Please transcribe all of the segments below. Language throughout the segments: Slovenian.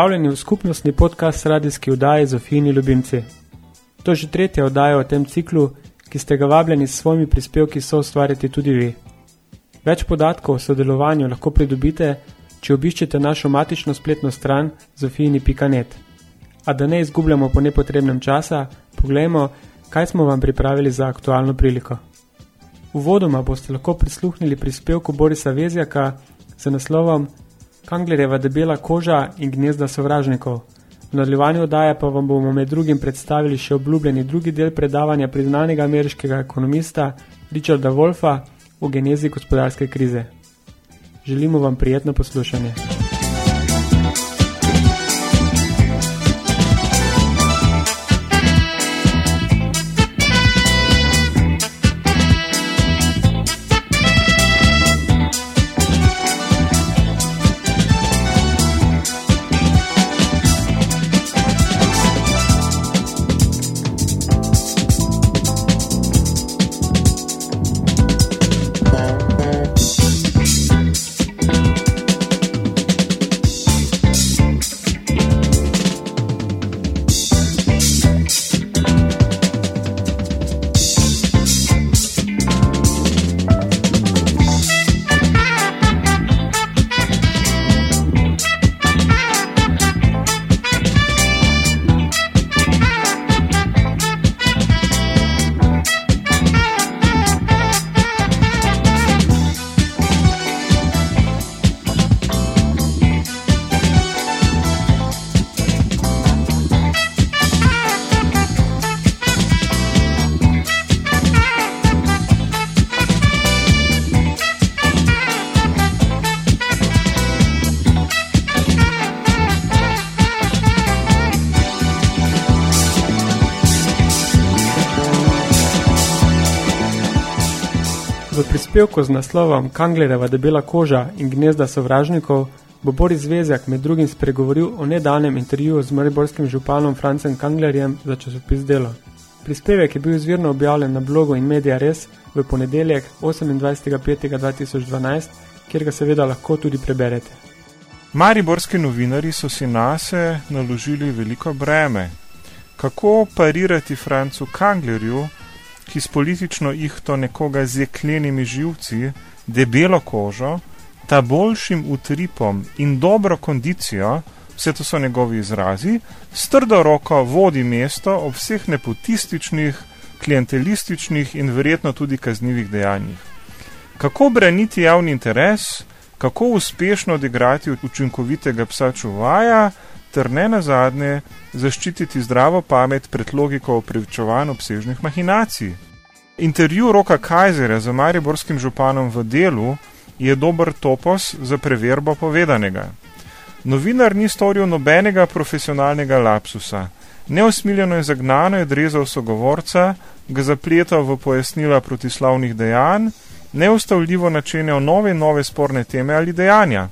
Pozdravljeni v skupnostni podcast radijski vdaji Zofijini ljubimci. To je že tretja oddaja o tem ciklu, ki ste ga vabljeni s svojimi prispevki so ustvariti tudi vi. Več podatkov o sodelovanju lahko pridobite, če obiščete našo matično spletno stran zofijini.net. A da ne izgubljamo po nepotrebnem časa, poglejmo, kaj smo vam pripravili za aktualno priliko. Uvodoma boste lahko prisluhnili prispevku Borisa Vezjaka z naslovom Kanglerjeva debela koža in gnezda sovražnikov. V nadaljevanju oddaje pa vam bomo med drugim predstavili še obljubljeni drugi del predavanja priznanega ameriškega ekonomista Richarda Wolfa o genezi gospodarske krize. Želimo vam prijetno poslušanje. Prispevku z naslovom Kanglereva debela koža in gnezda sovražnikov bo Boris Vezjak med drugim spregovoril o nedavnem intervjuju z mariborskim županom Francem Kanglerjem za časopis Delo. Prispevek je bil izvirno objavljen na blogu in Media Res v ponedeljek 28.5.2012, kjer ga seveda lahko tudi preberete. Mariborski novinari so si nase naložili veliko breme. Kako parirati Francu Kanglerju, ki s politično ihto nekoga z jeklenimi živci, debelo kožo, ta boljšim utripom in dobro kondicijo, vse to so njegovi izrazi, s trdo roko vodi mesto ob vseh nepotističnih, klientelističnih in verjetno tudi kaznjivih dejanjih. Kako braniti javni interes, kako uspešno odigrati učinkovitega psa čuvaja, ter ne nazadnje zaščititi zdravo pamet pred logiko opravičevanj obsežnih mahinacij. Intervju Roka Kajzera z mariborskim županom v delu je dober topos za preverbo povedanega. Novinar ni storil nobenega profesionalnega lapsusa. Neosmiljeno in zagnano je drezal sogovorca, ga zapletal v pojasnila protislavnih dejanj, neustavljivo načenjal nove in nove sporne teme ali dejanja.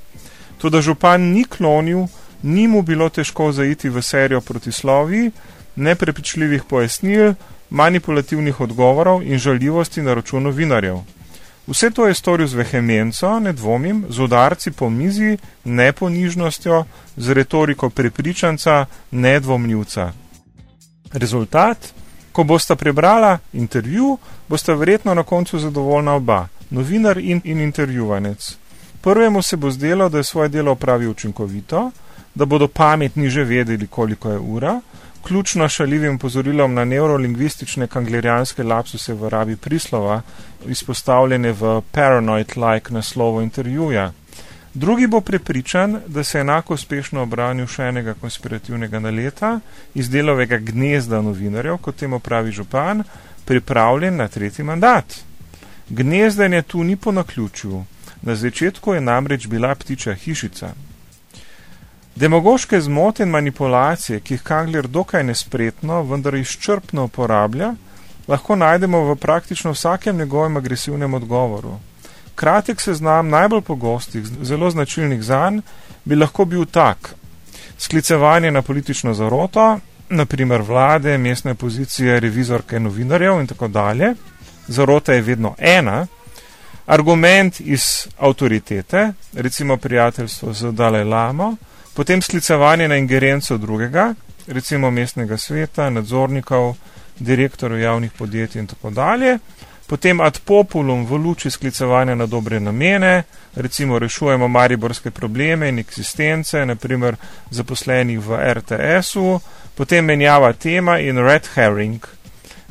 Tudi župan ni klonil, ni mu bilo težko zaiti v serijo protislovi, neprepričljivih pojasnil, manipulativnih odgovorov in žaljivosti na račun novinarjev. Vse to je storil z vehemenco, ne dvomim, z udarci po mizi, ne ponižnostjo, z retoriko prepričanca, ne dvomljivca. Rezultat? Ko boste prebrala intervju, boste verjetno na koncu zadovoljna oba, novinar in, in intervjuvanec. Prvemu se bo zdelo, da je svoje delo opravil učinkovito, da bodo pametni že vedeli, koliko je ura, ključno šaljivim pozorilom na neurolingvistične kanglerijanske lapsuse v rabi prislova, izpostavljene v paranoid-like naslovu intervjuja. Drugi bo prepričan, da se je enako uspešno obranil še enega konspirativnega naleta iz delovega gnezda novinarjev, kot temu pravi župan, pripravljen na tretji mandat. Gnezdenje tu ni po naključju. Na začetku je namreč bila ptiča hišica. Demagoške zmote in manipulacije, ki jih Kangler dokaj nespretno, vendar izčrpno uporablja, lahko najdemo v praktično vsakem njegovem agresivnem odgovoru. Kratek seznam najbolj pogostih, zelo značilnih zanj, bi lahko bil tak. Sklicevanje na politično zaroto, naprimer vlade, mestne pozicije, revizorke, novinarjev in tako dalje. Zarota je vedno ena. Argument iz avtoritete, recimo prijateljstvo z Dalaj Lamo, potem sklicevanje na ingerenco drugega, recimo mestnega sveta, nadzornikov, direktorjev javnih podjetij in tako dalje, potem ad populum v luči sklicevanja na dobre namene, recimo rešujemo mariborske probleme in eksistence, naprimer zaposlenih v RTS-u, potem menjava tema in red herring.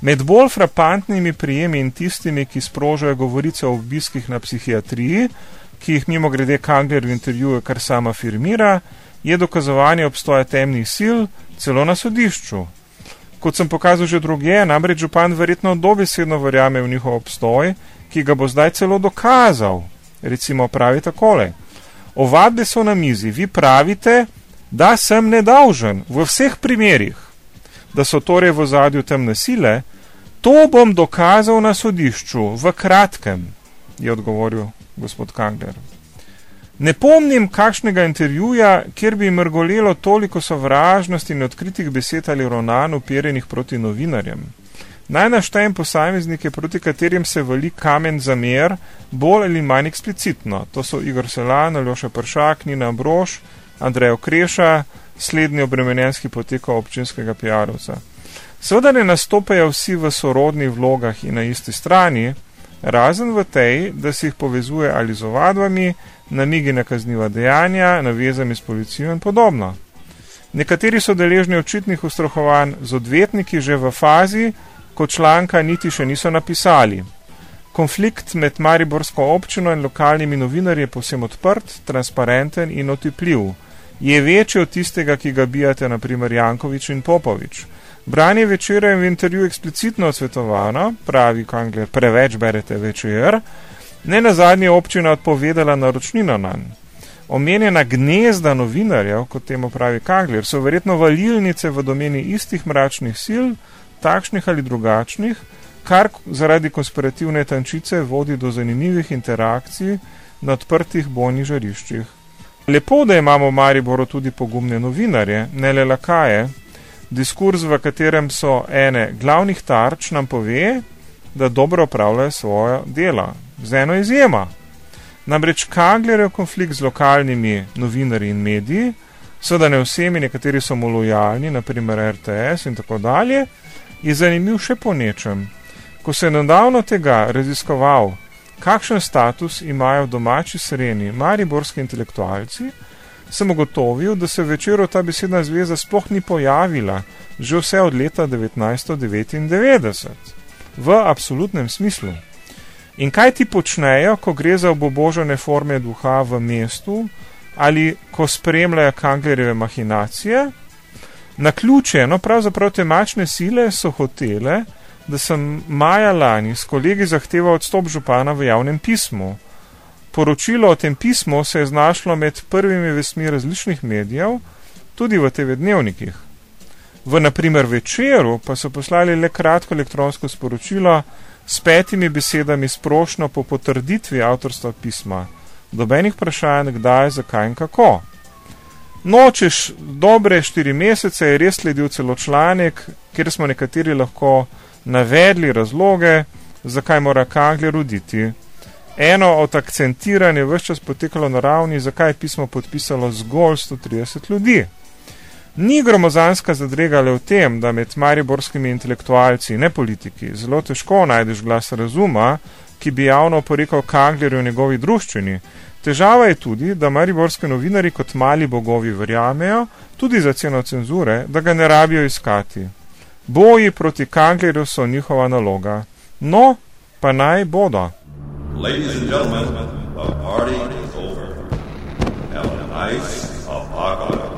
Med bolj frapantnimi prijemi in tistimi, ki sprožajo govorice o obiskih na psihiatriji, ki jih mimo grede Kangler v intervjuju kar sama firmira, je dokazovanje obstoja temnih sil celo na sodišču. Kot sem pokazal že druge, namreč župan verjetno dobesedno verjame v njihov obstoj, ki ga bo zdaj celo dokazal. Recimo pravi takole. Ovadbe so na mizi, vi pravite, da sem nedolžen v vseh primerjih, da so torej v zadju temne sile, to bom dokazal na sodišču, v kratkem, je odgovoril gospod Kangler. Ne pomnim kakšnega intervjuja, kjer bi mrgolelo toliko sovražnosti in odkritih besed ali ravnanj uperjenih proti novinarjem. Naj naštejem posameznike, proti katerim se vali kamen za mer, bolj ali manj eksplicitno. To so Igor Selan, Aljoša Pršak, Nina Broš, Andrej Okreša, slednji obremenjenski potekal občinskega PR-ovca. Seveda ne nastopajo vsi v sorodnih vlogah in na isti strani, razen v tej, da se jih povezuje ali z ovadbami, namigi na kazniva dejanja, navezami s policijo in podobno. Nekateri so deležni očitnih ustrahovanj z odvetniki že v fazi, ko članka niti še niso napisali. Konflikt med Mariborsko občino in lokalnimi novinarji je povsem odprt, transparenten in otipljiv je večji od tistega, ki ga bijate, naprimer Jankovič in Popovič. Branje večera je v intervju eksplicitno odsvetovano, pravi Kangler, preveč berete večer, ne na zadnje občina odpovedala naročnino na nj. Omenjena gnezda novinarjev, kot temu pravi Kangler, so verjetno valilnice v domeni istih mračnih sil, takšnih ali drugačnih, kar zaradi konspirativne tančice vodi do zanimivih interakcij na odprtih bojnih žariščih. Lepo, da imamo v Mariboru tudi pogumne novinarje, ne le lakaje. Diskurs, v katerem so ene glavnih tarč, nam pove, da dobro upravljajo svoje delo, z eno izjema. Namreč Kanglerjev konflikt z lokalnimi novinarji in mediji, seveda ne vsemi, nekateri so mu lojalni, naprimer RTS in tako dalje, je zanimiv še po nečem. Ko se je nedavno tega raziskoval kakšen status imajo domači sreni mariborski intelektualci, sem ugotovil, da se večero ta besedna zveza sploh ni pojavila že vse od leta 1999 v absolutnem smislu. In kaj ti počnejo, ko gre za obobožene forme duha v mestu ali ko spremljajo Kanglerjeve mahinacije? Na ključe, no pravzaprav temačne sile so hotele, da sem maja lani s kolegi zahteval odstop župana v javnem pismu. Poročilo o tem pismu se je znašlo med prvimi vesmi različnih medijev, tudi v TV dnevnikih. V naprimer večeru pa so poslali le kratko elektronsko sporočilo s petimi besedami sprošno po potrditvi avtorstva pisma. Dobenih vprašanj, kdaj, zakaj in kako. Nočeš dobre štiri mesece je res sledil celo članek, kjer smo nekateri lahko navedli razloge, zakaj mora Kangler roditi. Eno od akcentiranj je vse čas potekalo na ravni, zakaj je pismo podpisalo zgolj 130 ljudi. Ni gromozanska zadrega le v tem, da med mariborskimi intelektualci, ne politiki, zelo težko najdeš glas razuma, ki bi javno porekal Kanglerju v njegovi druščini. Težava je tudi, da mariborski novinari kot mali bogovi verjamejo, tudi za ceno cenzure, da ga ne rabijo iskati. Boji proti Kanglerju so njihova naloga. No, pa naj bodo. Ladies and gentlemen, the party is over. Have a nice apocalypse.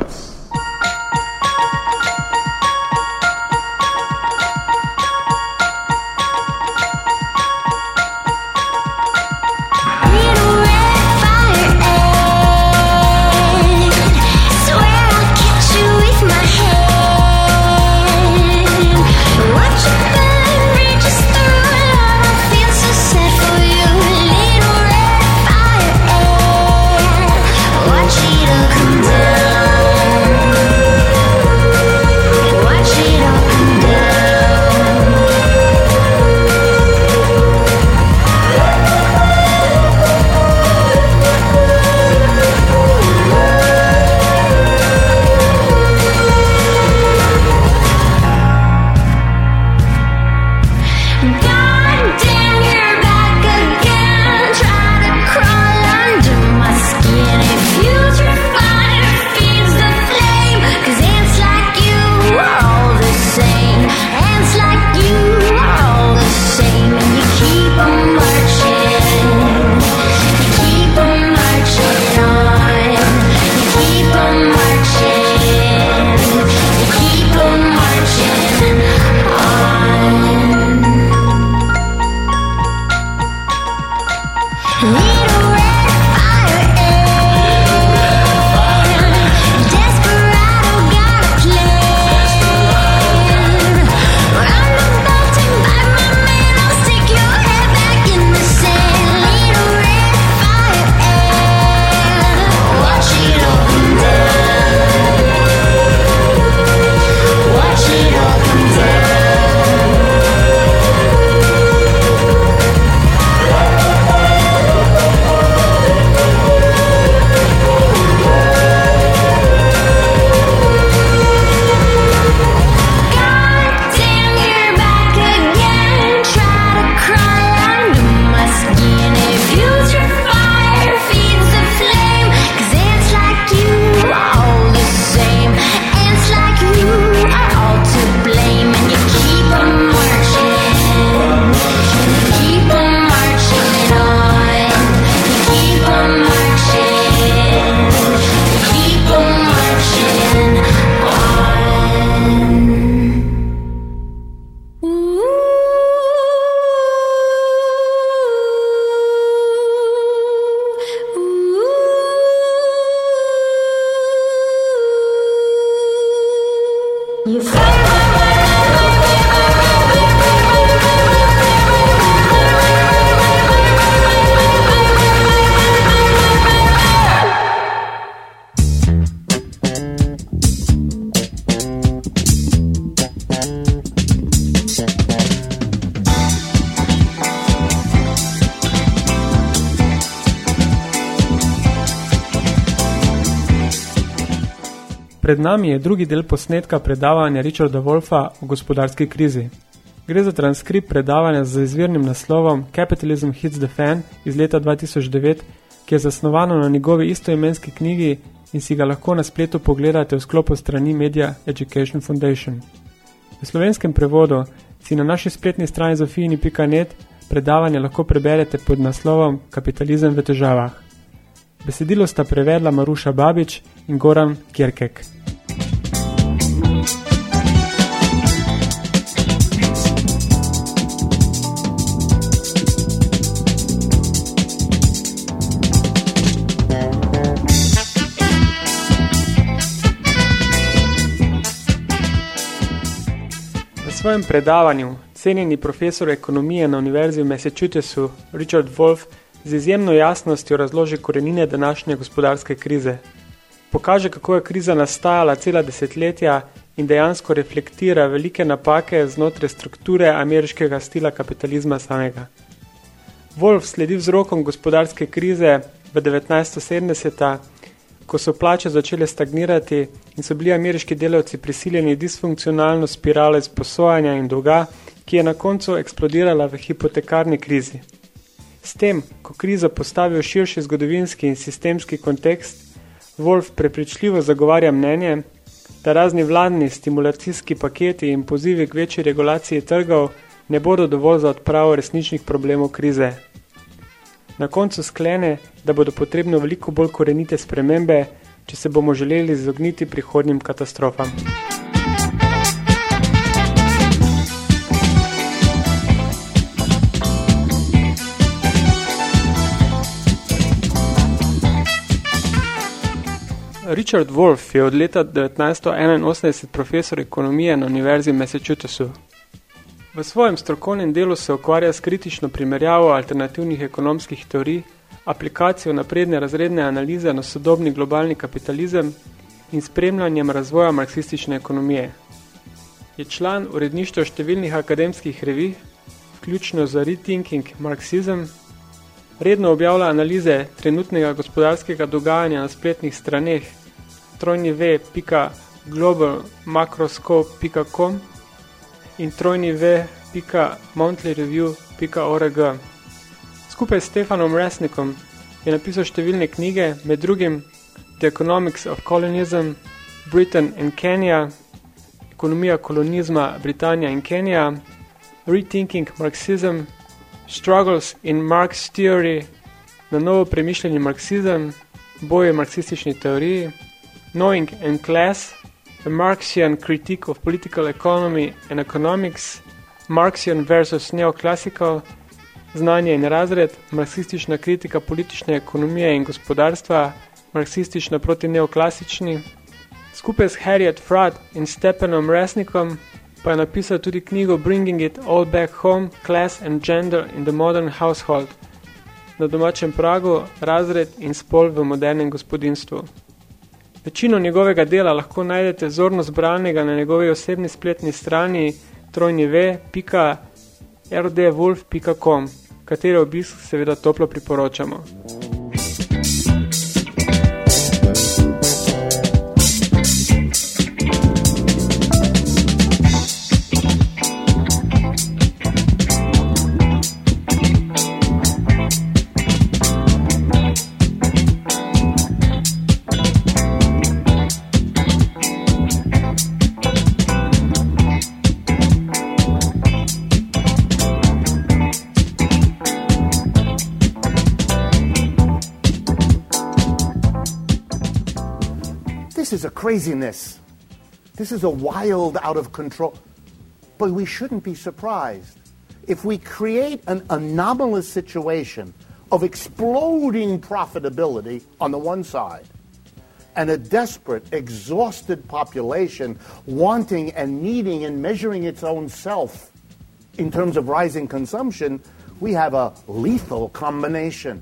Pred nami je drugi del posnetka predavanja Richarda Wolfa o gospodarski krizi. Gre za transkript predavanja z izvirnim naslovom Capitalism Hits the Fan iz leta 2009, ki je zasnovano na njegovi istoimenski knjigi in si ga lahko na spletu pogledate v sklopu strani Media Education Foundation. V slovenskem prevodu si na naši spletni strani zofijini.net predavanje lahko preberete pod naslovom Kapitalizem v težavah. Besedilo sta prevedla Maruša Babič in Goran Kjerkek. V svojem predavanju cenjeni profesor ekonomije na Univerzi v Massachusettsu Richard Wolf z izjemno jasnostjo razloži korenine današnje gospodarske krize. Pokaže, kako je kriza nastajala cela desetletja in dejansko reflektira velike napake znotraj strukture ameriškega stila kapitalizma samega. Wolf sledi vzrokom gospodarske krize v 1970 ko so plače začele stagnirati in so bili ameriški delavci prisiljeni disfunkcionalno spiralo izposojanja in dolga, ki je na koncu eksplodirala v hipotekarni krizi. S tem, ko krizo postavi v širši zgodovinski in sistemski kontekst, Wolf prepričljivo zagovarja mnenje, da razni vladni stimulacijski paketi in pozivi k večji regulaciji trgov ne bodo dovolj za odpravo resničnih problemov krize. Na koncu sklene, da bodo potrebno veliko bolj korenite spremembe, če se bomo želeli izogniti prihodnim katastrofam. Richard Wolff je od leta 1981 profesor ekonomije na Univerzi v Massachusettsu. V svojem strokovnem delu se ukvarja s kritično primerjavo alternativnih ekonomskih teorij, aplikacijo napredne razredne analize na sodobni globalni kapitalizem in spremljanjem razvoja marksistične ekonomije. Je član uredništva številnih akademskih revij, vključno za Rethinking Marxism, redno objavlja analize trenutnega gospodarskega dogajanja na spletnih straneh trojniv.globalmacroscope.com in trojniv.monthlyreview.org. Skupaj s Stefanom Resnikom je napisal številne knjige, med drugim The Economics of Colonialism, Britain and Kenya, Ekonomija kolonizma Britanija in Kenija, Rethinking Marxism, Struggles in Marx Theory, na novo premišljeni marksizem, boje marksistični teoriji, Knowing and Class, A Marxian Critique of Political Economy and Economics, Marxian versus Neoclassical, Znanje in razred, marksistična kritika politične ekonomije in gospodarstva, marksistična proti neoklasični. Skupaj s Harriet Fradd in Stepanom Resnikom pa je napisal tudi knjigo Bringing it all back home, Class and Gender in the Modern Household, na domačem pragu, razred in spol v modernem gospodinstvu. Večino njegovega dela lahko najdete zorno zbranega na njegovi osebni spletni strani trojnive.rdwolf.com, katere obisk seveda toplo priporočamo. Craziness. This is a wild, out of control. But we shouldn't be surprised. If we create an anomalous situation of exploding profitability on the one side and a desperate, exhausted population wanting and needing and measuring its own self in terms of rising consumption, we have a lethal combination.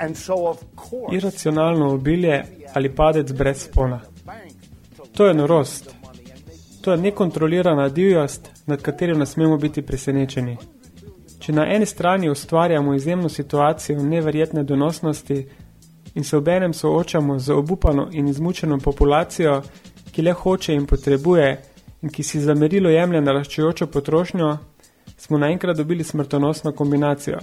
And so, of course, Iracionalno obilje ali padec brez spona. To je norost. To je nekontrolirana divjost, nad katero ne smemo biti presenečeni. Če na eni strani ustvarjamo izjemno situacijo neverjetne donosnosti in se obenem soočamo z obupano in izmučeno populacijo, ki le hoče in potrebuje in ki si za merilo jemlje naraščujočo potrošnjo, smo naenkrat dobili smrtonosno kombinacijo.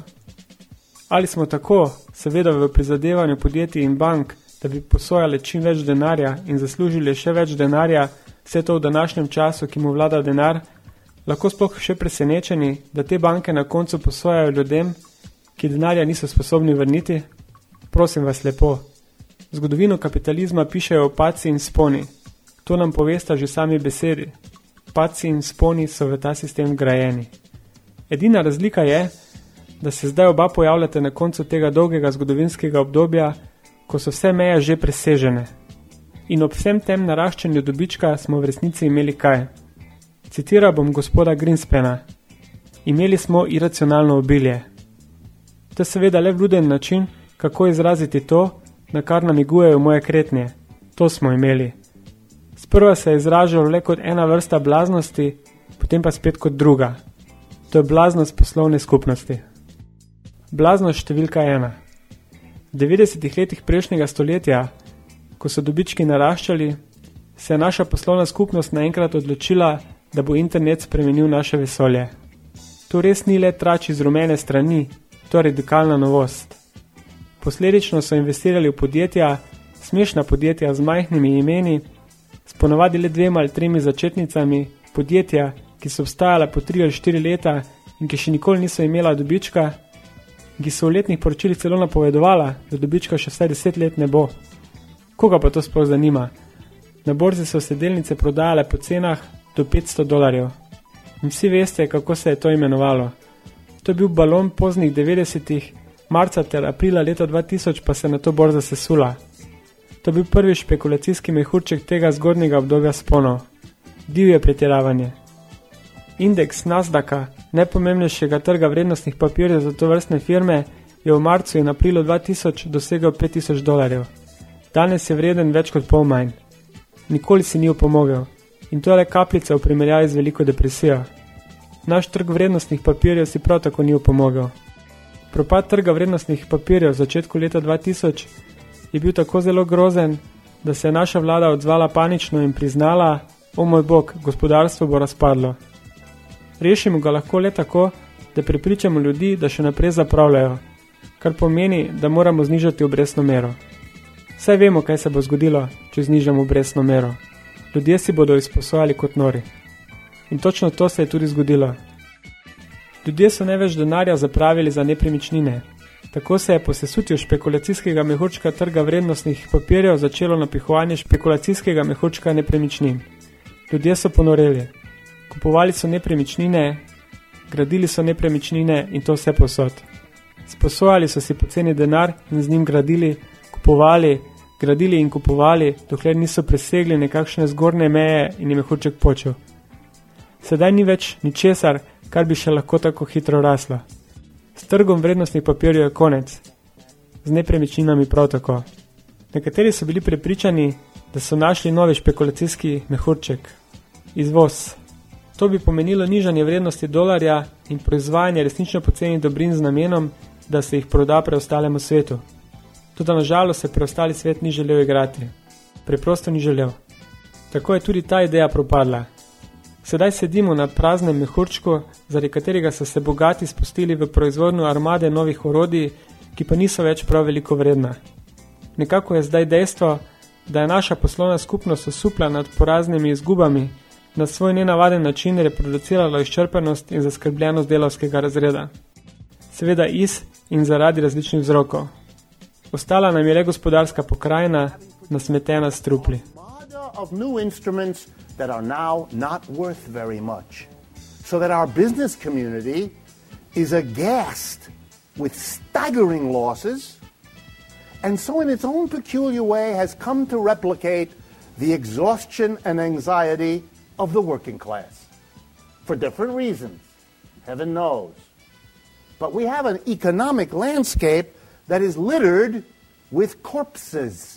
Ali smo tako, seveda v prizadevanju podjetij in bank, da bi posojali čim več denarja in zaslužili še več denarja, vse to v današnjem času, ki mu vlada denar, lahko sploh še presenečeni, da te banke na koncu posojajo ljudem, ki denarja niso sposobni vrniti? Prosim vas lepo. Zgodovino kapitalizma pišejo paci in sponi. To nam povesta že sami besedi. Paci in sponi so v ta sistem grajeni. Edina razlika je, da se zdaj oba pojavljate na koncu tega dolgega zgodovinskega obdobja, ko so vse meje že presežene. In ob vsem tem naraščanju dobička smo v resnici imeli kaj? Citiral bom gospoda Greenspena. Imeli smo iracionalno obilje. To je seveda le vluden način, kako izraziti to, na kar namigujejo moje kretnje. To smo imeli. Sprva se je izražalo le kot ena vrsta blaznosti, potem pa spet kot druga. To je blaznost poslovne skupnosti. Blaznost številka ena. V 90-ih letih prejšnjega stoletja, ko so dobički naraščali, se je naša poslovna skupnost naenkrat odločila, da bo internet spremenil naše vesolje. To res ni le trač iz rumene strani, to to radikalna novost. Posledično so investirali v podjetja, smešna podjetja z majhnimi imeni, s ponovadi le dvema ali tremi začetnicami, podjetja, ki so obstajala po tri ali štiri leta in ki še nikoli niso imela dobička, ki so v letnih poročilih celo napovedovala, da dobička še vsaj deset let ne bo. Koga pa to sploh zanima? Na borzi so se delnice prodajale po cenah do 500 dolarjev. In vsi veste, kako se je to imenovalo. To je bil balon poznih 90-ih, marca ter aprila leta 2000 pa se na to borza sesula. To je bil prvi špekulacijski mehurček tega zgodnjega obdobja sponov. Divje pretiravanje. Indeks Nasdaka, najpomembnejšega trga vrednostnih papirjev za to vrstne firme, je v marcu in aprilu 2000 dosegel 5000 dolarjev. Danes je vreden več kot pol manj. Nikoli si ni upomogel. In to je le kapljica v primerjavi z veliko depresijo. Naš trg vrednostnih papirjev si prav tako ni upomogel. Propad trga vrednostnih papirjev v začetku leta 2000 je bil tako zelo grozen, da se je naša vlada odzvala panično in priznala, o moj bog, gospodarstvo bo razpadlo. Rešimo ga lahko le tako, da prepričamo ljudi, da še naprej zapravljajo, kar pomeni, da moramo znižati obrestno mero. Vse vemo, kaj se bo zgodilo, če znižamo obrestno mero. Ljudje si bodo izposojali kot nori. In točno to se je tudi zgodilo. Ljudje so največ denarja zapravili za nepremičnine. Tako se je po sesutju špekulacijskega mehurčka trga vrednostnih papirjev začelo napihovanje špekulacijskega mehurčka nepremičnin. Ljudje so ponoreli. Kupovali so nepremičnine, gradili so nepremičnine in to vse posod. Sposojali so si poceni denar in z njim gradili, kupovali, gradili in kupovali, dokler niso presegli nekakšne zgornje meje in je mehurček počel. Sedaj ni več ničesar, kar bi še lahko tako hitro raslo. S trgom vrednostnih papirjev je konec, z nepremičninami prav tako. Nekateri so bili prepričani, da so našli novi špekulacijski mehurček, izvoz. To bi pomenilo nižanje vrednosti dolarja in proizvajanje resnično poceni dobrin z namenom, da se jih proda preostalemu svetu. Tudi nažalost se preostali svet ni želel igrati. Preprosto ni želel. Tako je tudi ta ideja propadla. Sedaj sedimo na praznem mehurčku, zaradi katerega so se bogati spustili v proizvodnjo armade novih orodij, ki pa niso več prav veliko vredna. Nekako je zdaj dejstvo, da je naša poslovna skupnost osupla nad poraznimi izgubami, na svoj nenavaden način reproducirala izčrpanost in zaskrbljenost delovskega razreda. Seveda iz in zaradi različnih vzrokov. Ostala nam je le gospodarska pokrajina, nasmetena s trupli. of new instruments that are now not worth very much. So that our business community is aghast with staggering losses, and so in its own peculiar way has come to replicate the exhaustion and anxiety of the working class. For different reasons, heaven knows. But we have an economic landscape that is littered with corpses.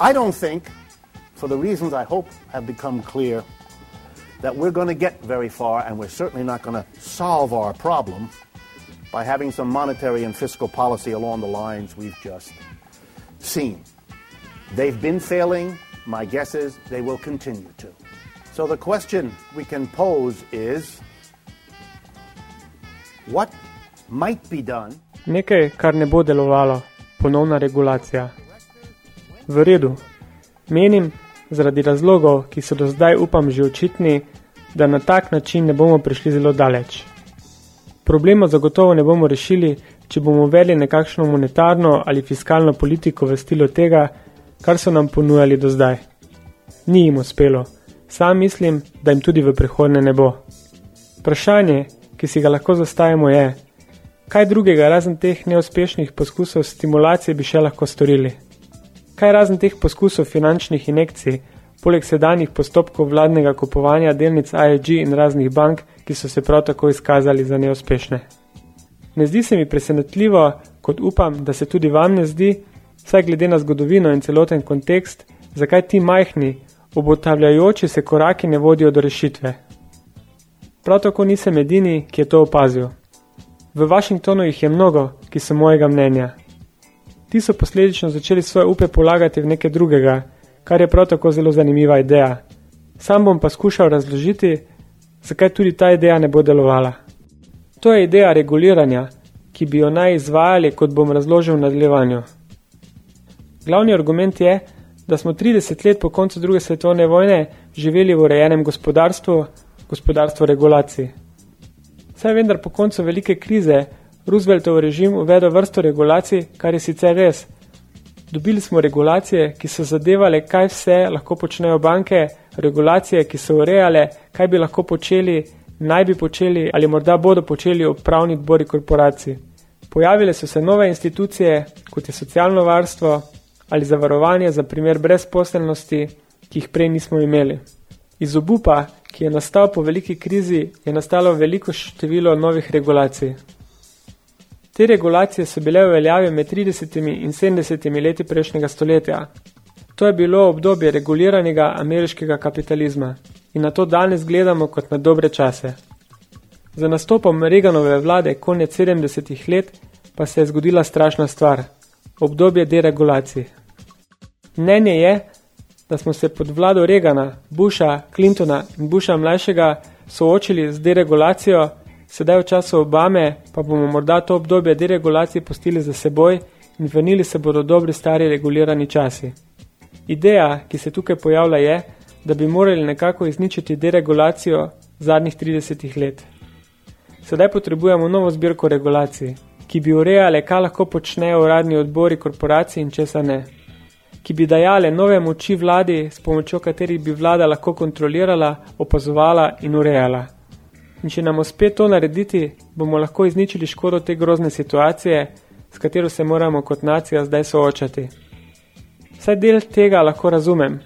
I don't think, for the reasons I hope have become clear, that we're going to get very far, and we're certainly not going to solve our problem by having some monetary and fiscal policy along the lines we've just seen. They've been failing. My guess is they will continue to. So the question we can pose is what might be done Nekaj, kar ne bo delovalo, ponovna regulacija. V redu. Menim, zaradi razlogov, ki so do zdaj upam že očitni, da na tak način ne bomo prišli zelo daleč. Problema zagotovo ne bomo rešili, če bomo uvedli nekakšno monetarno ali fiskalno politiko v stilu tega, kar so nam ponujali do zdaj. Ni jim uspelo. Sam mislim, da jim tudi v prihodnje ne bo. Vprašanje, ki si ga lahko zastavimo, je, kaj drugega razen teh neuspešnih poskusov stimulacije bi še lahko storili? Kaj razen teh poskusov finančnih injekcij, poleg sedanjih postopkov vladnega kupovanja delnic IAG in raznih bank, ki so se prav tako izkazali za neuspešne? Ne zdi se mi presenetljivo, kot upam, da se tudi vam ne zdi, saj glede na zgodovino in celoten kontekst, zakaj ti majhni, obotavljajoči se koraki ne vodijo do rešitve. Prav tako nisem edini, ki je to opazil. V Washingtonu jih je mnogo, ki so mojega mnenja. Ti so posledično začeli svoje upe polagati v nekaj drugega, kar je prav tako zelo zanimiva ideja. Sam bom pa skušal razložiti, zakaj tudi ta ideja ne bo delovala. To je ideja reguliranja, ki bi jo naj izvajali, kot bom razložil v nadaljevanju. Glavni argument je, da smo 30 let po koncu druge svetovne vojne živeli v urejenem gospodarstvu, gospodarstvu regulacij. Saj vendar po koncu velike krize Rooseveltov režim uvedel vrsto regulacij, kar je sicer res. Dobili smo regulacije, ki so zadevale, kaj vse lahko počnejo banke, regulacije, ki so urejale, kaj bi lahko počeli, naj bi počeli ali morda bodo počeli upravni odbori korporacij. Pojavile so se nove institucije, kot je socialno varstvo ali zavarovanje za primer brezposelnosti, ki jih prej nismo imeli. Iz obupa, ki je nastal po veliki krizi, je nastalo veliko število novih regulacij. Te regulacije so bile v veljavi med 30 in 70 leti prejšnjega stoletja. To je bilo obdobje reguliranega ameriškega kapitalizma in na to danes gledamo kot na dobre čase. Za nastopom Reaganove vlade konec 70 let pa se je zgodila strašna stvar – obdobje deregulacij. Mnenje je, da smo se pod vlado Reagana, Busha, Clintona in Busha mlajšega soočili z deregulacijo, sedaj v času Obame pa bomo morda to obdobje deregulacije pustili za seboj in vrnili se bodo dobri stari regulirani časi. Ideja, ki se tukaj pojavlja je, da bi morali nekako izničiti deregulacijo zadnjih 30 let. Sedaj potrebujemo novo zbirko regulacij, ki bi urejale, kaj lahko počnejo uradni odbori korporacij in česa ne ki bi dajale nove moči vladi, s pomočjo katerih bi vlada lahko kontrolirala, opazovala in urejala. In če nam uspe to narediti, bomo lahko izničili škodo te grozne situacije, s katero se moramo kot nacija zdaj soočati. Vsaj del tega lahko razumem.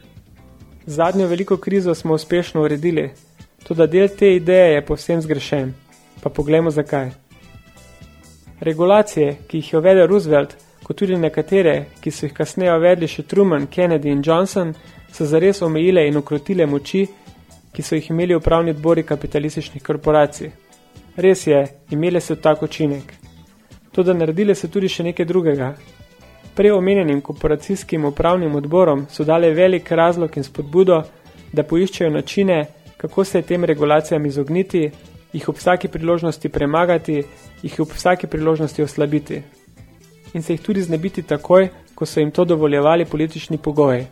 Zadnjo veliko krizo smo uspešno uredili, tudi del te ideje je povsem zgrešen. Pa poglejmo zakaj. Regulacije, ki jih je uvedel Roosevelt, kot tudi nekatere, ki so jih kasneje uvedli še Truman, Kennedy in Johnson, so zares omejile in ukrotile moči, ki so jih imeli upravni odbori kapitalističnih korporacij. Res je, imele so tak učinek. Toda naredile so tudi še nekaj drugega. Prej omenjenim korporacijskim upravnim odborom so dale velik razlog in spodbudo, da poiščejo načine, kako se tem regulacijam izogniti, jih ob vsaki priložnosti premagati, jih ob vsaki priložnosti oslabiti in se jih tudi znebiti takoj, ko so jim to dovoljevali politični pogoji.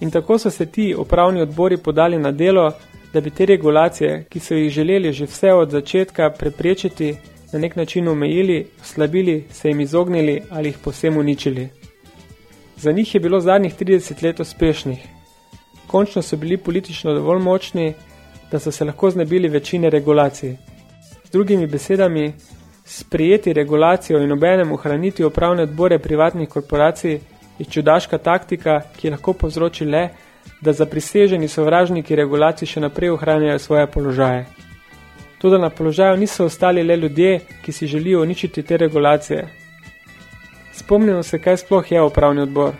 In tako so se ti upravni odbori podali na delo, da bi te regulacije, ki so jih želeli že vse od začetka preprečiti, na nek način omejili, slabili, se jim izognili ali jih posem uničili. Za njih je bilo zadnjih 30 let uspešnih. Končno so bili politično dovolj močni, da so se lahko znebili večine regulacij. Z drugimi besedami, Sprijeti regulacijo in obenem ohraniti upravne odbore privatnih korporacij je čudaška taktika, ki lahko povzroči le, da zapriseženi sovražniki regulacij še naprej ohranjajo svoje položaje. Tudi na položaju niso ostali le ljudje, ki si želijo uničiti te regulacije. Spomnimo se, kaj sploh je upravni odbor.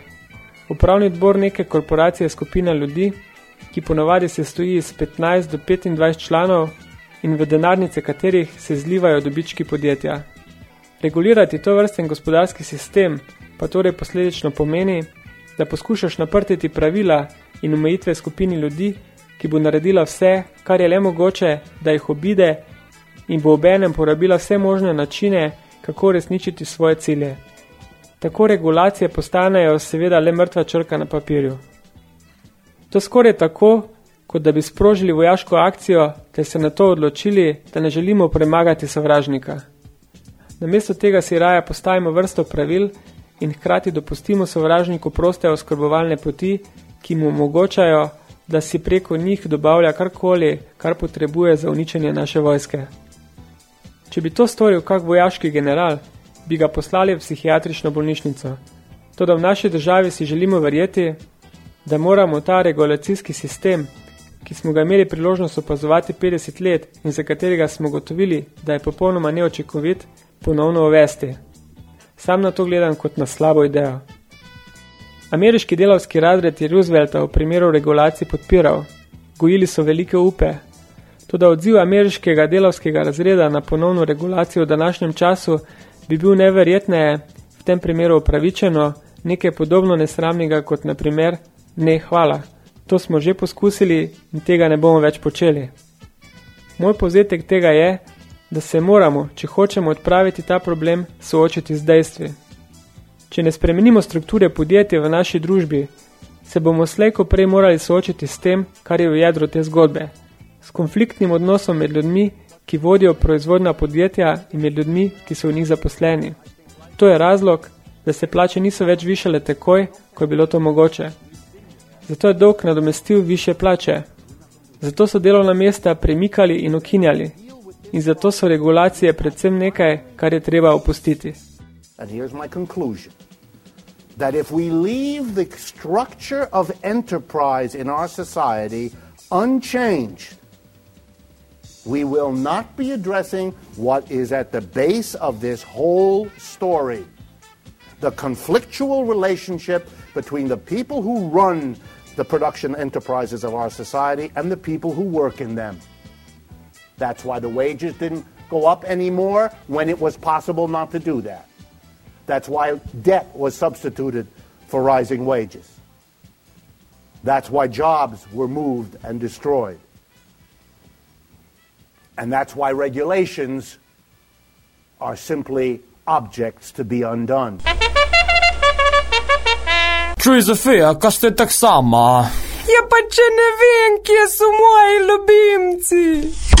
Upravni odbor neke korporacije je skupina ljudi, ki ponovadi se stoji iz 15 do 25 članov in v denarnice katerih se zlivajo dobički podjetja. Regulirati to vrsten gospodarski sistem pa torej posledično pomeni, da poskušaš naprtiti pravila in omejitve skupini ljudi, ki bo naredila vse, kar je le mogoče, da jih obide in bo obenem porabila vse možne načine, kako resničiti svoje cilje. Tako regulacije postanejo seveda le mrtva črka na papirju. To skoraj tako, kot da bi sprožili vojaško akcijo, ter se na to odločili, da ne želimo premagati sovražnika. Namesto tega si raje postavimo vrsto pravil in hkrati dopustimo sovražniku proste oskrbovalne poti, ki mu omogočajo, da si preko njih dobavlja karkoli, kar potrebuje za uničenje naše vojske. Če bi to storil kak vojaški general, bi ga poslali v psihiatrično bolnišnico. Toda v naši državi si želimo verjeti, da moramo ta regulacijski sistem, ki smo ga imeli priložnost opazovati 50 let in za katerega smo gotovili, da je popolnoma neočekovit, ponovno uvesti. Sam na to gledam kot na slabo idejo. Ameriški delavski razred je Roosevelta v primeru regulacij podpiral. Gojili so velike upe. Toda odziv ameriškega delavskega razreda na ponovno regulacijo v današnjem času bi bil neverjetneje, v tem primeru upravičeno, nekaj podobno nesramnega kot na primer ne hvala. To smo že poskusili in tega ne bomo več počeli. Moj povzetek tega je, da se moramo, če hočemo odpraviti ta problem, soočiti z dejstvi. Če ne spremenimo strukture podjetja v naši družbi, se bomo slejko prej morali soočiti s tem, kar je v jedru te zgodbe. S konfliktnim odnosom med ljudmi, ki vodijo proizvodna podjetja in med ljudmi, ki so v njih zaposleni. To je razlog, da se plače niso več višale takoj, ko je bilo to mogoče. Zato je dolg nadomestil više plače. Zato so delovna mesta premikali in ukinjali. In zato so regulacije predvsem nekaj, kar je treba opustiti. And here's my conclusion that if we leave the structure of enterprise in our society unchanged, we will not be addressing what is at the base of this whole story the conflictual relationship between the people who run the production enterprises of our society and the people who work in them. That's why the wages didn't go up anymore when it was possible not to do that. That's why debt was substituted for rising wages. That's why jobs were moved and destroyed. And that's why regulations are simply objects to be undone. Čuj, Zofija, kaj ste tak sama? Ja, pa če ne vem, kje so moji ljubimci.